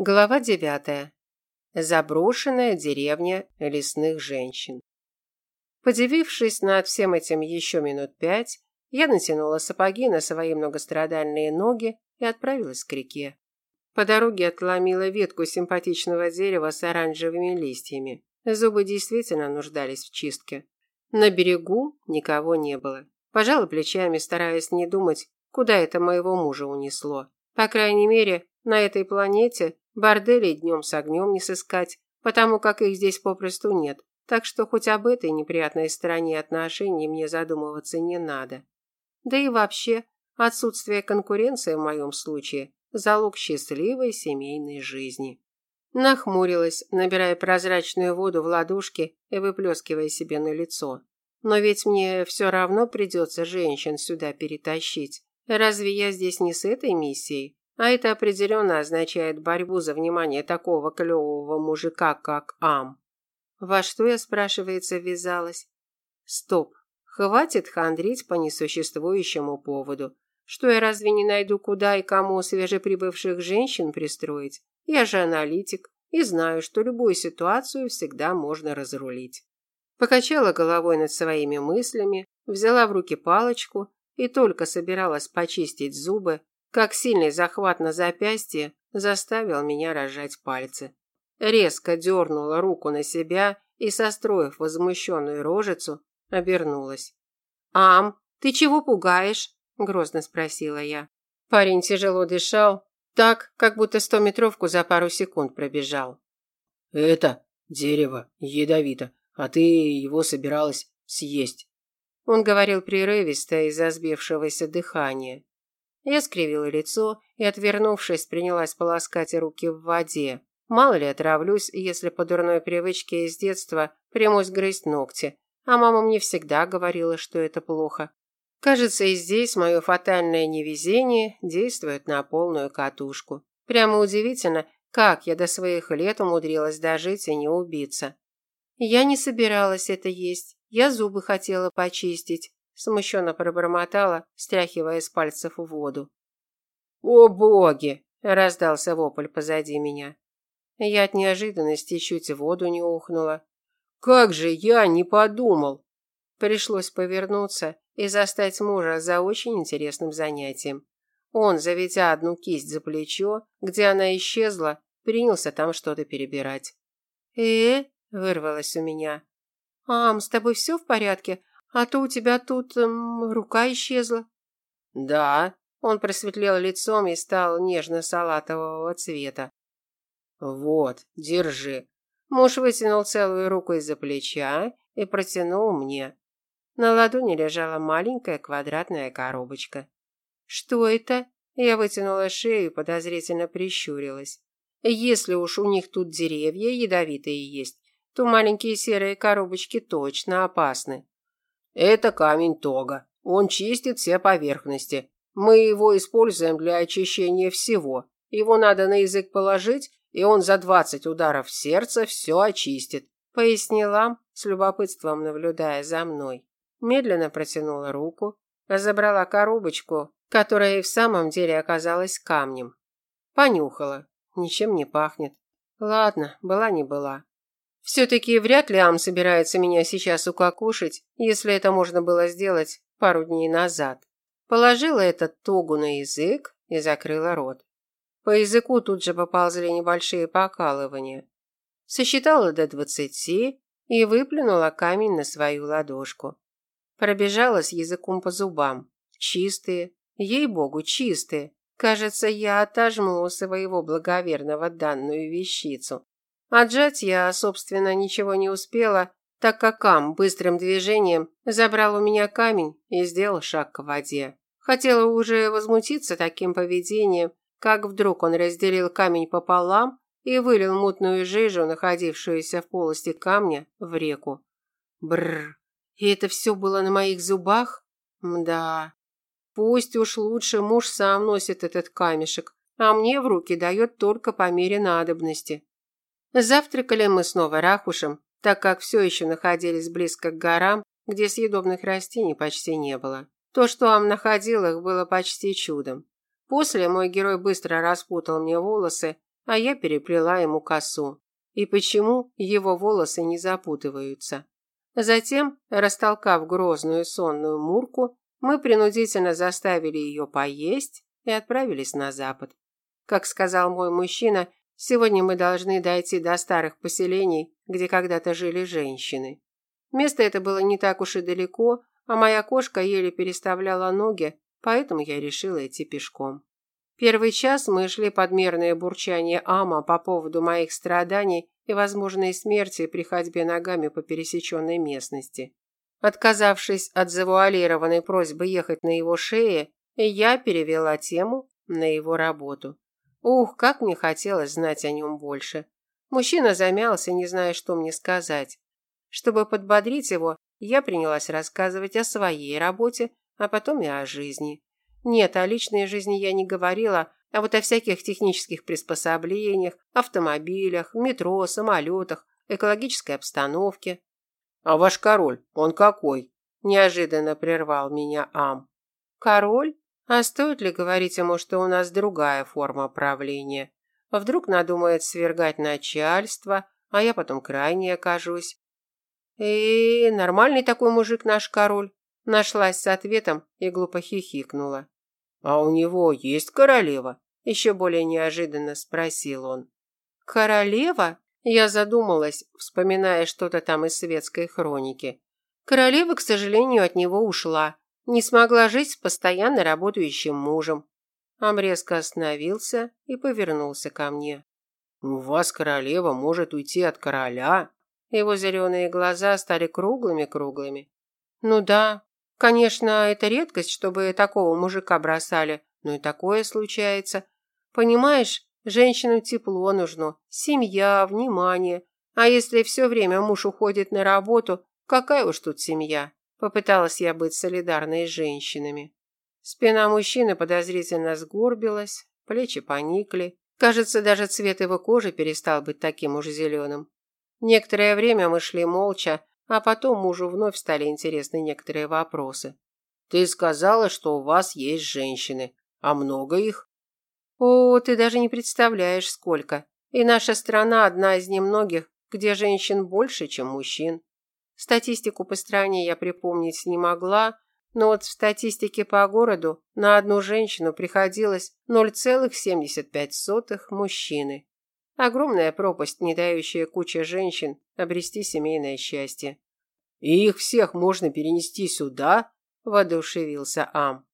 Глава девятая. Заброшенная деревня лесных женщин. Подивившись над всем этим еще минут пять, я натянула сапоги на свои многострадальные ноги и отправилась к реке. По дороге отломила ветку симпатичного дерева с оранжевыми листьями. Зубы действительно нуждались в чистке. На берегу никого не было. Пожала плечами, стараясь не думать, куда это моего мужа унесло. По крайней мере, на этой планете Борделей днем с огнем не сыскать, потому как их здесь попросту нет. Так что хоть об этой неприятной стороне отношений мне задумываться не надо. Да и вообще, отсутствие конкуренции в моем случае – залог счастливой семейной жизни. Нахмурилась, набирая прозрачную воду в ладошки и выплескивая себе на лицо. Но ведь мне все равно придется женщин сюда перетащить. Разве я здесь не с этой миссией? А это определенно означает борьбу за внимание такого клевого мужика, как Ам. Во что я, спрашивается, ввязалась? Стоп. Хватит хандрить по несуществующему поводу. Что я разве не найду, куда и кому свежеприбывших женщин пристроить? Я же аналитик и знаю, что любую ситуацию всегда можно разрулить. Покачала головой над своими мыслями, взяла в руки палочку и только собиралась почистить зубы, как сильный захват на запястье заставил меня разжать пальцы. Резко дернула руку на себя и, состроив возмущенную рожицу, обернулась. «Ам, ты чего пугаешь?» – грозно спросила я. Парень тяжело дышал, так, как будто стометровку за пару секунд пробежал. «Это дерево ядовито, а ты его собиралась съесть». Он говорил прерывисто из-за сбившегося дыхания. Я скривила лицо и, отвернувшись, принялась полоскать руки в воде. Мало ли отравлюсь, если по дурной привычке из детства примусь грызть ногти. А мама мне всегда говорила, что это плохо. Кажется, и здесь мое фатальное невезение действует на полную катушку. Прямо удивительно, как я до своих лет умудрилась дожить и не убиться. Я не собиралась это есть. Я зубы хотела почистить смущенно пробормотала, стряхивая с пальцев воду. «О боги!» – раздался вопль позади меня. Я от неожиданности чуть воду не ухнула. «Как же я не подумал!» Пришлось повернуться и застать мужа за очень интересным занятием. Он, заведя одну кисть за плечо, где она исчезла, принялся там что-то перебирать. «Э?» – вырвалось у меня. «Ам, с тобой все в порядке? А то у тебя тут эм, рука исчезла. Да, он просветлел лицом и стал нежно-салатового цвета. Вот, держи. Муж вытянул целую руку из-за плеча и протянул мне. На ладони лежала маленькая квадратная коробочка. Что это? Я вытянула шею и подозрительно прищурилась. Если уж у них тут деревья ядовитые есть, то маленькие серые коробочки точно опасны. Это камень тога. Он чистит все поверхности. Мы его используем для очищения всего. Его надо на язык положить, и он за двадцать ударов сердца все очистит, пояснила, с любопытством наблюдая за мной. Медленно протянула руку, забрала коробочку, которая и в самом деле оказалась камнем. Понюхала. Ничем не пахнет. Ладно, была не была. Все-таки вряд ли Ам собирается меня сейчас укокушать, если это можно было сделать пару дней назад. Положила этот тогу на язык и закрыла рот. По языку тут же поползли небольшие покалывания. Сосчитала до двадцати и выплюнула камень на свою ладошку. Пробежала с языком по зубам. Чистые, ей-богу, чистые. Кажется, я отожму у своего благоверного данную вещицу. Отжать я, собственно, ничего не успела, так как Ам быстрым движением забрал у меня камень и сделал шаг к воде. Хотела уже возмутиться таким поведением, как вдруг он разделил камень пополам и вылил мутную жижу, находившуюся в полости камня, в реку. Бррр. И это все было на моих зубах? Мда. Пусть уж лучше муж сам носит этот камешек, а мне в руки дает только по мере надобности. Завтракали мы снова рахушем, так как все еще находились близко к горам, где съедобных растений почти не было. То, что Ам находил их, было почти чудом. После мой герой быстро распутал мне волосы, а я переплела ему косу. И почему его волосы не запутываются? Затем, растолкав грозную сонную Мурку, мы принудительно заставили ее поесть и отправились на запад. Как сказал мой мужчина, сегодня мы должны дойти до старых поселений, где когда-то жили женщины. Место это было не так уж и далеко, а моя кошка еле переставляла ноги, поэтому я решила идти пешком. Первый час мы шли под мерное бурчание Ама по поводу моих страданий и возможной смерти при ходьбе ногами по пересеченной местности. Отказавшись от завуалированной просьбы ехать на его шее, я перевела тему на его работу. Ух, как мне хотелось знать о нем больше. Мужчина замялся, не зная, что мне сказать. Чтобы подбодрить его, я принялась рассказывать о своей работе, а потом и о жизни. Нет, о личной жизни я не говорила, а вот о всяких технических приспособлениях, автомобилях, метро, самолетах, экологической обстановке. «А ваш король, он какой?» – неожиданно прервал меня Ам. «Король? А стоит ли говорить ему, что у нас другая форма правления? Вдруг надумает свергать начальство, а я потом крайне окажусь. И нормальный такой мужик наш король. Нашлась с ответом и глупо хихикнула. А у него есть королева? Еще более неожиданно спросил он. Королева? Я задумалась, вспоминая что-то там из светской хроники. Королева, к сожалению, от него ушла. Не смогла жить с постоянно работающим мужем. Ам резко остановился и повернулся ко мне. «У вас королева может уйти от короля?» Его зеленые глаза стали круглыми-круглыми. Ну да, конечно, это редкость, чтобы такого мужика бросали, но и такое случается. Понимаешь, женщинам тепло нужно, семья, внимание. А если все время муж уходит на работу, какая уж тут семья? Попыталась я быть солидарной с женщинами. Спина мужчины подозрительно сгорбилась, плечи поникли. Кажется, даже цвет его кожи перестал быть таким уж зеленым. Некоторое время мы шли молча, а потом мужу вновь стали интересны некоторые вопросы. Ты сказала, что у вас есть женщины, а много их? О, ты даже не представляешь, сколько. И наша страна одна из немногих, где женщин больше, чем мужчин. Статистику по стране я припомнить не могла, но вот в статистике по городу на одну женщину приходилось 0,75 мужчины. Огромная пропасть, не дающая куче женщин обрести семейное счастье. «И их всех можно перенести сюда?» – воодушевился Ам.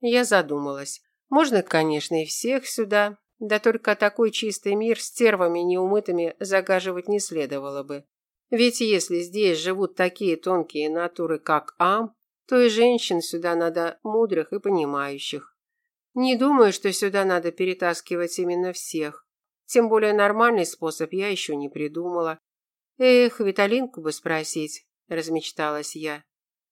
Я задумалась. Можно, конечно, и всех сюда, да только такой чистый мир с тервами неумытыми загаживать не следовало бы. Ведь если здесь живут такие тонкие натуры, как Ам, то и женщин сюда надо мудрых и понимающих. Не думаю, что сюда надо перетаскивать именно всех. Тем более нормальный способ я еще не придумала. Эх, Виталинку бы спросить, размечталась я.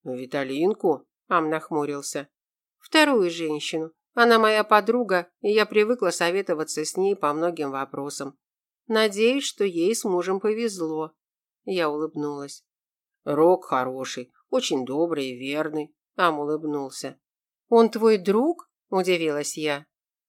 Виталинку? Ам нахмурился. Вторую женщину. Она моя подруга, и я привыкла советоваться с ней по многим вопросам. Надеюсь, что ей с мужем повезло. Я улыбнулась. Рок хороший, очень добрый и верный. Ам улыбнулся. Он твой друг? удивилась я.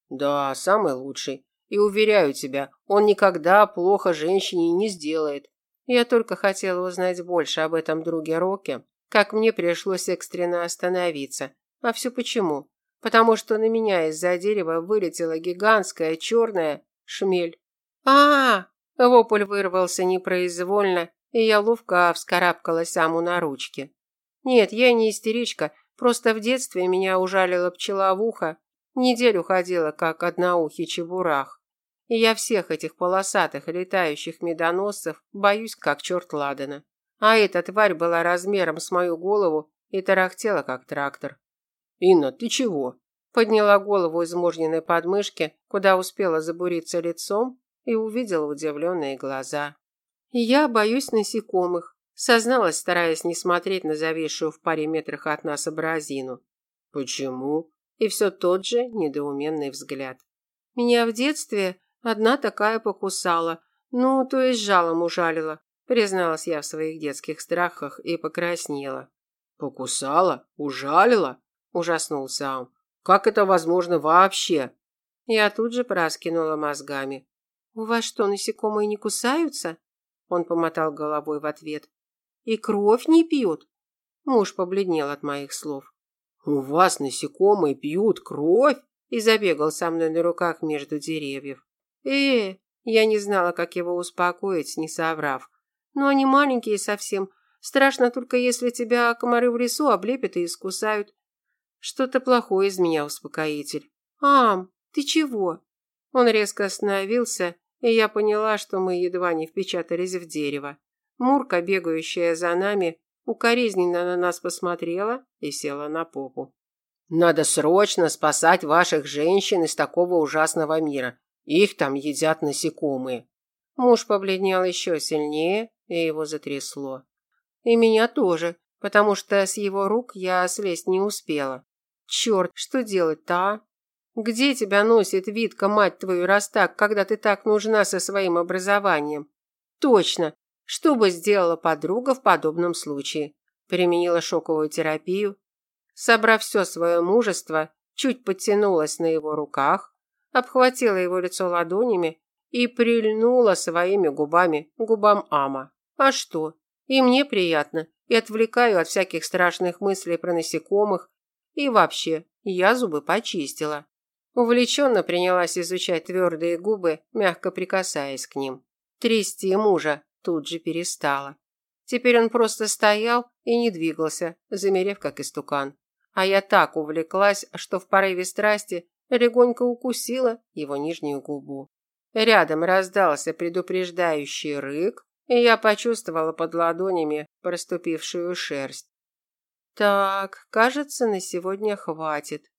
Да, самый лучший. И уверяю тебя, он никогда плохо женщине не сделает. Я только хотела узнать больше об этом друге Роке, как мне пришлось экстренно остановиться. А все почему? Потому что на меня из-за дерева вылетела гигантская черная шмель. а, -а, -а Вопль вырвался непроизвольно, и я ловко вскарабкалась саму на ручки. Нет, я не истеричка, просто в детстве меня ужалила пчела в ухо, неделю ходила как одноухий чебурах. И я всех этих полосатых летающих медоносцев боюсь, как черт ладана. А эта тварь была размером с мою голову и тарахтела, как трактор. «Инна, ты чего?» Подняла голову из мужниной подмышки, куда успела забуриться лицом, и увидела удивленные глаза. «Я боюсь насекомых», созналась, стараясь не смотреть на зависшую в паре метрах от нас абразину. «Почему?» И все тот же недоуменный взгляд. Меня в детстве Одна такая покусала. Ну, то есть жалом ужалила. Призналась я в своих детских страхах и покраснела. Покусала? Ужалила? Ужаснулся он. Как это возможно вообще? Я тут же проскинула мозгами. У вас что, насекомые не кусаются? Он помотал головой в ответ. И кровь не пьют? Муж побледнел от моих слов. У вас насекомые пьют кровь? И забегал со мной на руках между деревьев. Э, я не знала, как его успокоить, не соврав. Но они маленькие совсем. Страшно только, если тебя комары в лесу облепят и искусают. Что-то плохое из меня успокоитель. Ам, ты чего? Он резко остановился, и я поняла, что мы едва не впечатались в дерево. Мурка, бегающая за нами, укоризненно на нас посмотрела и села на попу. Надо срочно спасать ваших женщин из такого ужасного мира. Их там едят насекомые. Муж побледнел еще сильнее, и его затрясло. И меня тоже, потому что с его рук я слезть не успела. Черт, что делать-то, а? Где тебя носит Витка, мать твою, раз так, когда ты так нужна со своим образованием? Точно. Что бы сделала подруга в подобном случае? Применила шоковую терапию. Собрав все свое мужество, чуть подтянулась на его руках, обхватила его лицо ладонями и прильнула своими губами к губам Ама. А что? И мне приятно, и отвлекаю от всяких страшных мыслей про насекомых, и вообще, я зубы почистила. Увлеченно принялась изучать твердые губы, мягко прикасаясь к ним. Трясти мужа тут же перестала. Теперь он просто стоял и не двигался, замерев как истукан. А я так увлеклась, что в порыве страсти легонько укусила его нижнюю губу. Рядом раздался предупреждающий рык, и я почувствовала под ладонями проступившую шерсть. Так, кажется, на сегодня хватит.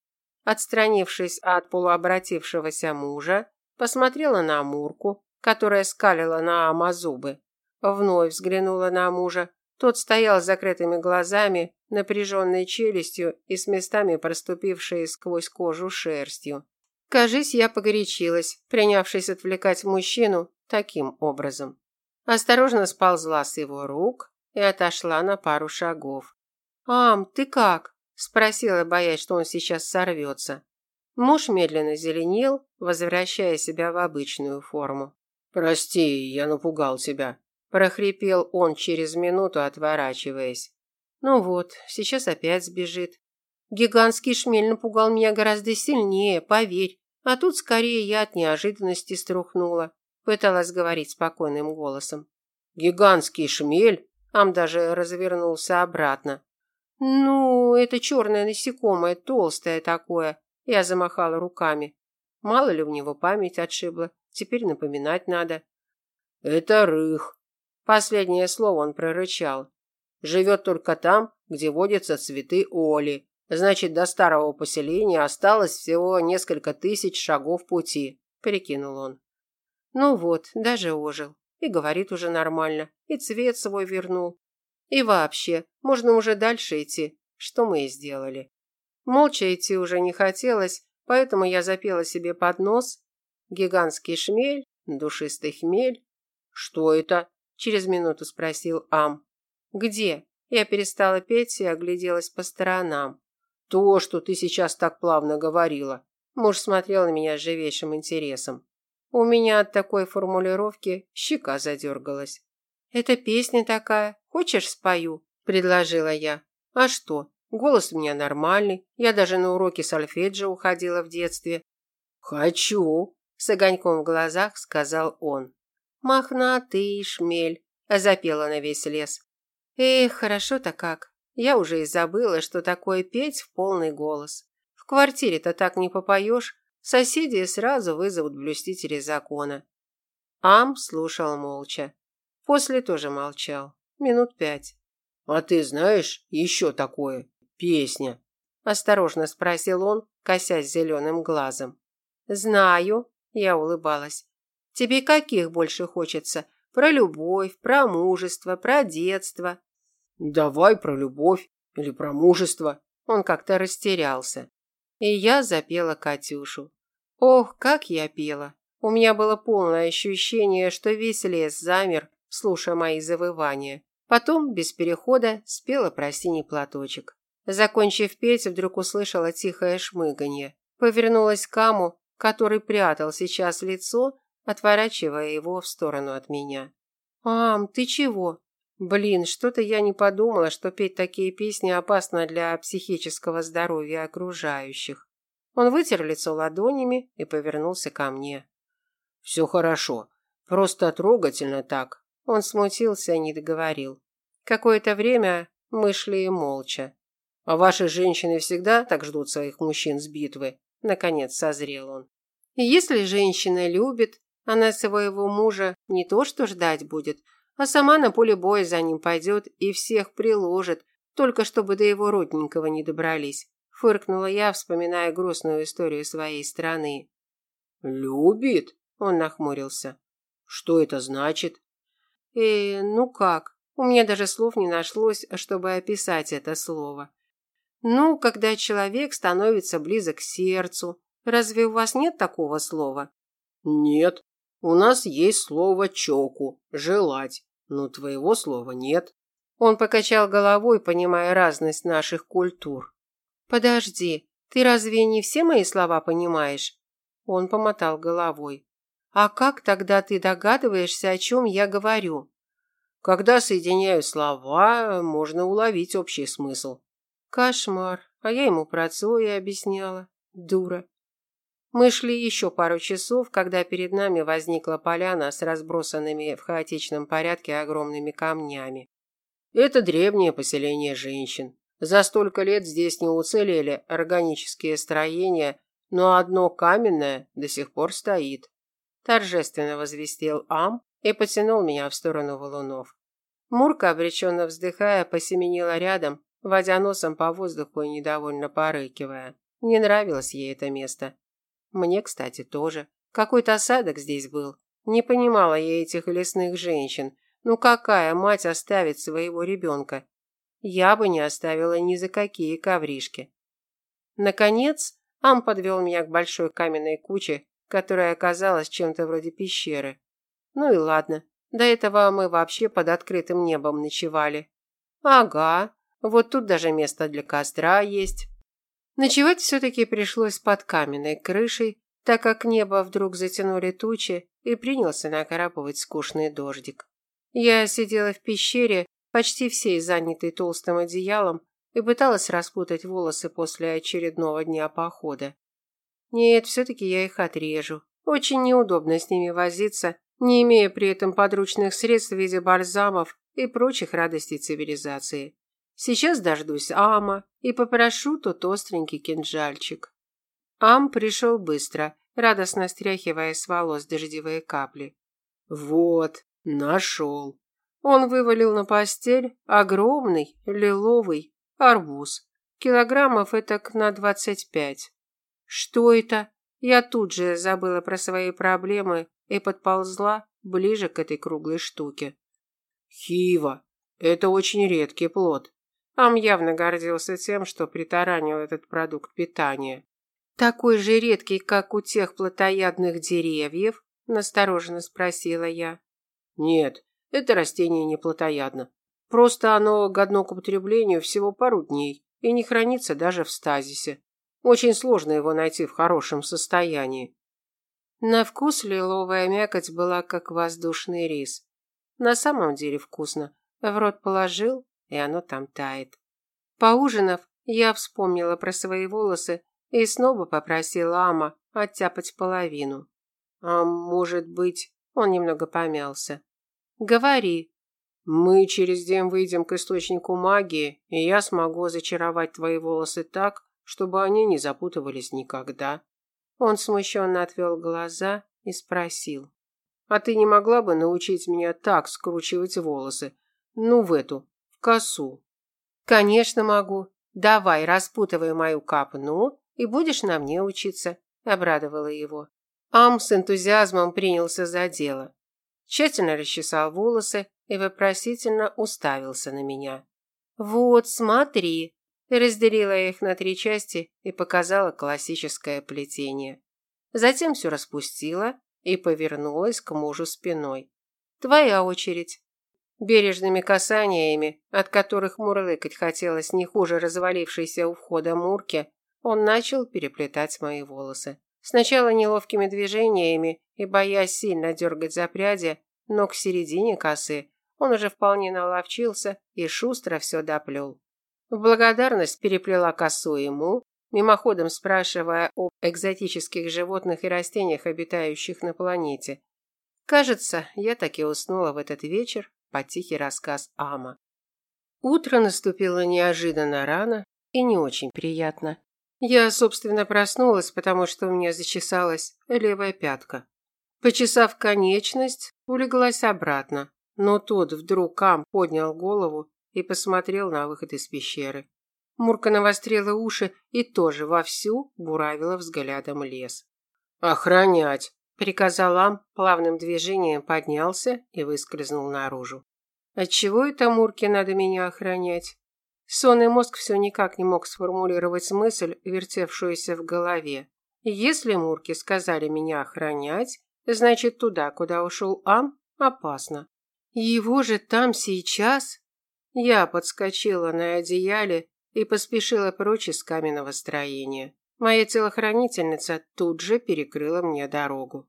Отстранившись от полуобратившегося мужа, посмотрела на Амурку, которая скалила на Ама зубы. Вновь взглянула на мужа. Тот стоял с закрытыми глазами, напряженной челюстью и с местами проступившей сквозь кожу шерстью. Кажись, я погорячилась, принявшись отвлекать мужчину таким образом. Осторожно сползла с его рук и отошла на пару шагов. «Ам, ты как?» Спросила, боясь, что он сейчас сорвется. Муж медленно зеленел, возвращая себя в обычную форму. «Прости, я напугал тебя», – прохрипел он через минуту, отворачиваясь. «Ну вот, сейчас опять сбежит. Гигантский шмель напугал меня гораздо сильнее, поверь. А тут скорее я от неожиданности струхнула», – пыталась говорить спокойным голосом. «Гигантский шмель?» Ам даже развернулся обратно. «Ну, это черное насекомое, толстое такое». Я замахала руками. Мало ли у него память отшибла. Теперь напоминать надо. «Это рых». Последнее слово он прорычал. «Живет только там, где водятся цветы оли. Значит, до старого поселения осталось всего несколько тысяч шагов пути», – прикинул он. «Ну вот, даже ожил. И говорит уже нормально. И цвет свой вернул. И вообще, можно уже дальше идти, что мы и сделали. Молча идти уже не хотелось, поэтому я запела себе под нос гигантский шмель, душистый хмель. Что это? через минуту спросил Ам. Где? Я перестала петь и огляделась по сторонам. То, что ты сейчас так плавно говорила. Муж смотрел на меня с живейшим интересом. У меня от такой формулировки щека задергалась. Это песня такая, Хочешь, спою?» – предложила я. «А что? Голос у меня нормальный. Я даже на уроки сольфеджио уходила в детстве». «Хочу!» – с огоньком в глазах сказал он. «Мохнатый шмель!» – запела на весь лес. «Эх, хорошо-то как. Я уже и забыла, что такое петь в полный голос. В квартире-то так не попоешь. Соседи сразу вызовут блюстителей закона». Ам слушал молча. После тоже молчал минут пять. «А ты знаешь еще такое? Песня?» – осторожно спросил он, косясь зеленым глазом. «Знаю», – я улыбалась. «Тебе каких больше хочется? Про любовь, про мужество, про детство?» «Давай про любовь или про мужество». Он как-то растерялся. И я запела Катюшу. Ох, как я пела! У меня было полное ощущение, что весь лес замер, слушая мои завывания. Потом, без перехода, спела про синий платочек. Закончив петь, вдруг услышала тихое шмыганье. Повернулась к Каму, который прятал сейчас лицо отворачивая его в сторону от меня. «Ам, ты чего?» Блин, что-то я не подумала, что петь такие песни опасно для психического здоровья окружающих. Он вытер лицо ладонями и повернулся ко мне. «Все хорошо. Просто трогательно так». Он смутился и не договорил. Какое-то время мы шли молча. «А ваши женщины всегда так ждут своих мужчин с битвы?» Наконец созрел он. «Если женщина любит, она своего мужа не то что ждать будет, а сама на поле боя за ним пойдет и всех приложит, только чтобы до его родненького не добрались. Фыркнула я, вспоминая грустную историю своей страны. «Любит?» – он нахмурился. «Что это значит?» «Э, ну как? У меня даже слов не нашлось, чтобы описать это слово. Ну, когда человек становится близок к сердцу. Разве у вас нет такого слова?» «Нет», у нас есть слово чоку желать, но твоего слова нет. Он покачал головой, понимая разность наших культур. Подожди, ты разве не все мои слова понимаешь? Он помотал головой. А как тогда ты догадываешься, о чем я говорю? Когда соединяю слова, можно уловить общий смысл. Кошмар. А я ему про Цоя объясняла. Дура. Мы шли еще пару часов, когда перед нами возникла поляна с разбросанными в хаотичном порядке огромными камнями. Это древнее поселение женщин. За столько лет здесь не уцелели органические строения, но одно каменное до сих пор стоит. Торжественно возвестил Ам и потянул меня в сторону валунов. Мурка, обреченно вздыхая, посеменила рядом, водя носом по воздуху и недовольно порыкивая. Не нравилось ей это место. Мне, кстати, тоже. Какой-то осадок здесь был. Не понимала я этих лесных женщин. Ну какая мать оставит своего ребенка? Я бы не оставила ни за какие ковришки. Наконец, Ам подвел меня к большой каменной куче, которая оказалась чем-то вроде пещеры. Ну и ладно. До этого мы вообще под открытым небом ночевали. Ага, вот тут даже место для костра есть. Ночевать все-таки пришлось под каменной крышей, так как небо вдруг затянули тучи и принялся накрапывать скучный дождик. Я сидела в пещере, почти всей занятой толстым одеялом, и пыталась распутать волосы после очередного дня похода. Нет, все-таки я их отрежу. Очень неудобно с ними возиться, не имея при этом подручных средств в виде бальзамов и прочих радостей цивилизации. Сейчас дождусь Ама и попрошу тот остренький кинжальчик. Ам пришел быстро, радостно стряхивая с волос дождевые капли. Вот, нашел. Он вывалил на постель огромный лиловый арбуз. Килограммов это на двадцать пять. Что это? Я тут же забыла про свои проблемы и подползла ближе к этой круглой штуке. Хива. Это очень редкий плод. Ам явно гордился тем, что притаранил этот продукт питания. «Такой же редкий, как у тех плотоядных деревьев?» – настороженно спросила я. «Нет, это растение не плотоядно. Просто оно годно к употреблению всего пару дней и не хранится даже в стазисе. Очень сложно его найти в хорошем состоянии». На вкус лиловая мякоть была как воздушный рис. На самом деле вкусно. В рот положил, и оно там тает. Поужинав, я вспомнила про свои волосы и снова попросила Ама оттяпать половину. А может быть, он немного помялся. Говори. Мы через день выйдем к источнику магии, и я смогу зачаровать твои волосы так, чтобы они не запутывались никогда. Он смущенно отвел глаза и спросил. А ты не могла бы научить меня так скручивать волосы? Ну, в эту, косу. Конечно, могу. Давай, распутывай мою капну и будешь на мне учиться, обрадовала его. Ам с энтузиазмом принялся за дело. Тщательно расчесал волосы и вопросительно уставился на меня. Вот, смотри, разделила их на три части и показала классическое плетение. Затем все распустила и повернулась к мужу спиной. Твоя очередь. Бережными касаниями, от которых мурлыкать хотелось не хуже развалившейся у входа Мурки, он начал переплетать мои волосы. Сначала неловкими движениями и боясь сильно дергать за пряди, но к середине косы он уже вполне наловчился и шустро все доплел. В благодарность переплела косу ему, мимоходом спрашивая об экзотических животных и растениях, обитающих на планете. Кажется, я таки уснула в этот вечер под тихий рассказ Ама. Утро наступило неожиданно рано и не очень приятно. Я, собственно, проснулась, потому что у меня зачесалась левая пятка. Почесав конечность, улеглась обратно, но тут вдруг Кам поднял голову и посмотрел на выход из пещеры. Мурка навострила уши и тоже вовсю буравила взглядом лес. «Охранять!» – приказал Ам, плавным движением поднялся и выскользнул наружу. «Отчего это Мурке надо меня охранять?» Сонный мозг все никак не мог сформулировать мысль, вертевшуюся в голове. Если Мурки сказали меня охранять, значит туда, куда ушел Ам, опасно. Его же там сейчас? Я подскочила на одеяле и поспешила прочь из каменного строения. Моя телохранительница тут же перекрыла мне дорогу.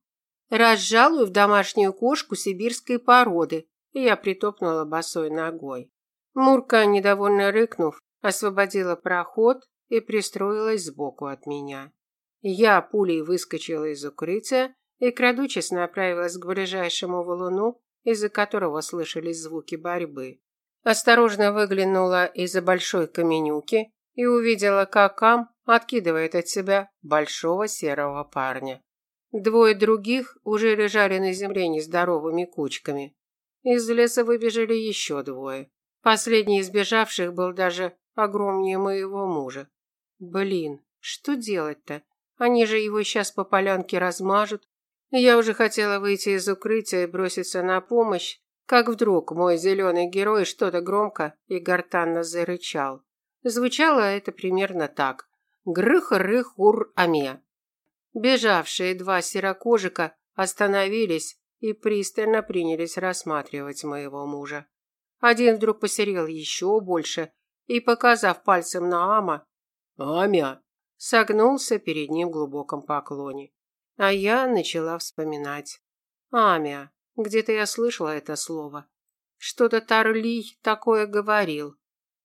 «Разжалуй в домашнюю кошку сибирской породы», я притопнула босой ногой. Мурка, недовольно рыкнув, освободила проход и пристроилась сбоку от меня. Я пулей выскочила из укрытия и, крадучись, направилась к ближайшему валуну, из-за которого слышались звуки борьбы. Осторожно выглянула из-за большой каменюки и увидела, как Ам откидывает от себя большого серого парня. Двое других уже лежали на земле нездоровыми кучками. Из леса выбежали еще двое. Последний из бежавших был даже огромнее моего мужа. Блин, что делать-то? Они же его сейчас по полянке размажут. Я уже хотела выйти из укрытия и броситься на помощь, как вдруг мой зеленый герой что-то громко и гортанно зарычал. Звучало это примерно так. Грых-рых-ур-аме. Бежавшие два серокожика остановились и пристально принялись рассматривать моего мужа. Один вдруг посерел еще больше и, показав пальцем на Ама, «Амя!» согнулся перед ним в глубоком поклоне. А я начала вспоминать. «Амя!» Где-то я слышала это слово. Что-то Тарлий такое говорил.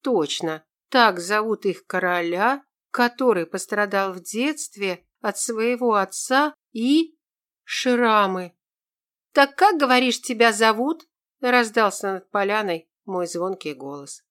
Точно, так зовут их короля, который пострадал в детстве от своего отца и... шрамы. «Так как, говоришь, тебя зовут?» раздался над поляной мой звонкий голос.